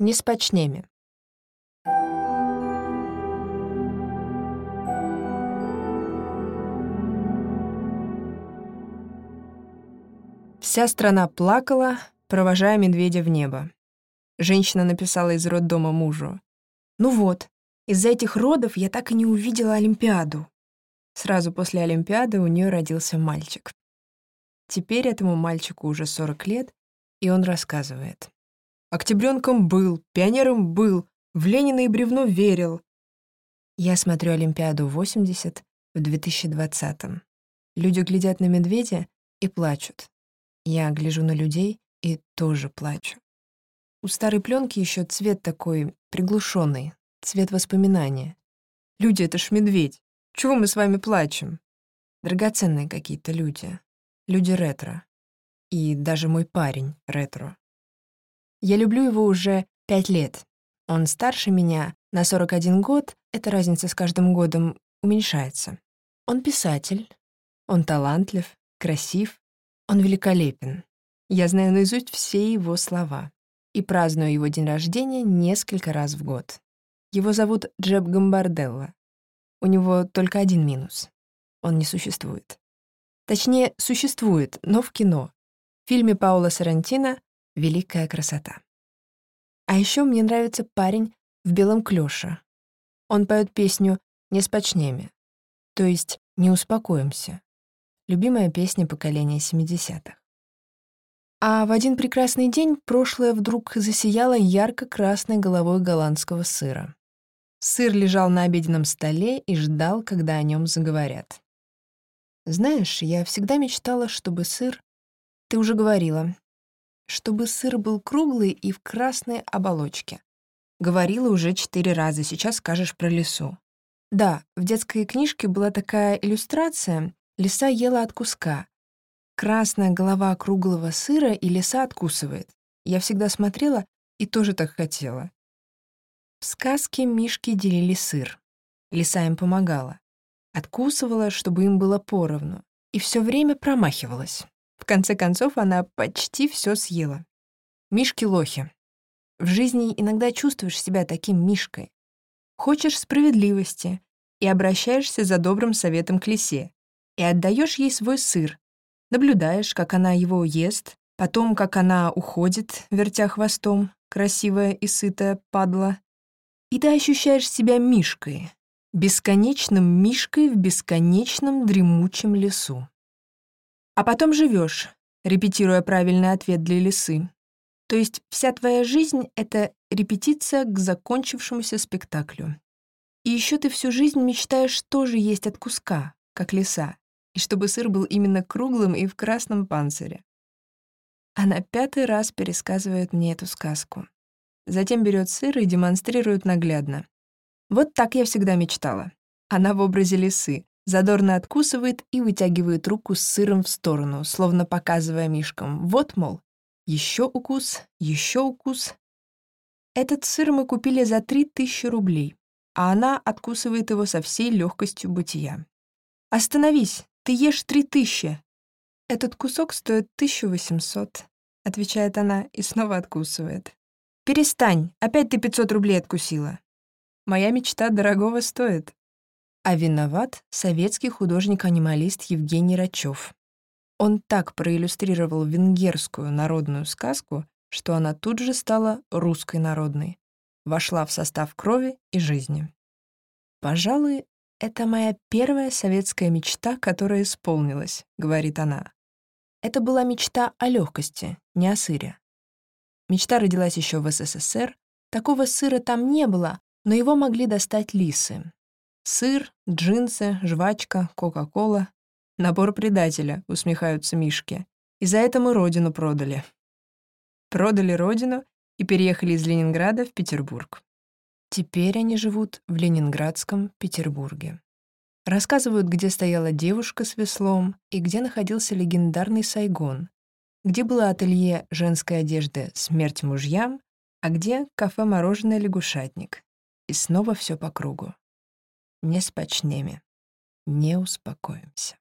Не спочнеми. Вся страна плакала, провожая медведя в небо. Женщина написала из роддома мужу. «Ну вот, из-за этих родов я так и не увидела Олимпиаду». Сразу после Олимпиады у нее родился мальчик. Теперь этому мальчику уже 40 лет, и он рассказывает. «Октябрёнком был, пионером был, в Ленина и бревно верил». Я смотрю Олимпиаду 80 в 2020-м. Люди глядят на медведя и плачут. Я гляжу на людей и тоже плачу. У старой пленки еще цвет такой приглушенный, цвет воспоминания. Люди, это ж медведь. Чего мы с вами плачем? Драгоценные какие-то люди. Люди ретро. И даже мой парень ретро. Я люблю его уже пять лет. Он старше меня на 41 год, эта разница с каждым годом уменьшается. Он писатель, он талантлив, красив, он великолепен. Я знаю наизусть все его слова и праздную его день рождения несколько раз в год. Его зовут Джеб Гамбарделла. У него только один минус. Он не существует. Точнее, существует, но в кино. В фильме Паула Сарантино «Великая красота». А еще мне нравится парень в белом клёше. Он поет песню «Не с почнеми», то есть «Не успокоимся». Любимая песня поколения 70-х. А в один прекрасный день прошлое вдруг засияло ярко-красной головой голландского сыра. Сыр лежал на обеденном столе и ждал, когда о нем заговорят. Знаешь, я всегда мечтала, чтобы сыр... Ты уже говорила. Чтобы сыр был круглый и в красной оболочке. Говорила уже четыре раза, сейчас скажешь про лесу. Да, в детской книжке была такая иллюстрация, Лиса ела от куска. Красная голова круглого сыра, и лиса откусывает. Я всегда смотрела и тоже так хотела. В сказке мишки делили сыр. Лиса им помогала. Откусывала, чтобы им было поровну. И все время промахивалась. Конце концов, она почти все съела. Мишки-лохи. В жизни иногда чувствуешь себя таким мишкой. Хочешь справедливости и обращаешься за добрым советом к лисе и отдаешь ей свой сыр. Наблюдаешь, как она его ест, потом, как она уходит, вертя хвостом, красивая и сытая падла. И ты ощущаешь себя мишкой, бесконечным мишкой в бесконечном дремучем лесу. А потом живешь, репетируя правильный ответ для лисы. То есть вся твоя жизнь — это репетиция к закончившемуся спектаклю. И еще ты всю жизнь мечтаешь тоже есть от куска, как лиса, и чтобы сыр был именно круглым и в красном панцире. Она пятый раз пересказывает мне эту сказку. Затем берет сыр и демонстрирует наглядно. Вот так я всегда мечтала. Она в образе лисы, задорно откусывает и вытягивает руку с сыром в сторону, словно показывая мишкам. Вот, мол, еще укус, еще укус. Этот сыр мы купили за три тысячи рублей, а она откусывает его со всей легкостью бытия. «Остановись! Ты ешь три тысячи!» «Этот кусок стоит тысячу восемьсот», — отвечает она и снова откусывает. «Перестань! Опять ты пятьсот рублей откусила!» «Моя мечта дорогого стоит!» А виноват советский художник-анималист Евгений Рачев. Он так проиллюстрировал венгерскую народную сказку, что она тут же стала русской народной, вошла в состав крови и жизни. Пожалуй, «Это моя первая советская мечта, которая исполнилась», — говорит она. Это была мечта о легкости, не о сыре. Мечта родилась еще в СССР. Такого сыра там не было, но его могли достать лисы. Сыр, джинсы, жвачка, кока-кола. Набор предателя, усмехаются мишки. И за это мы родину продали. Продали родину и переехали из Ленинграда в Петербург. Теперь они живут в Ленинградском Петербурге. Рассказывают, где стояла девушка с веслом и где находился легендарный Сайгон, где было ателье женской одежды «Смерть мужьям», а где кафе-мороженое «Лягушатник». И снова все по кругу. Не спочнеми, не успокоимся.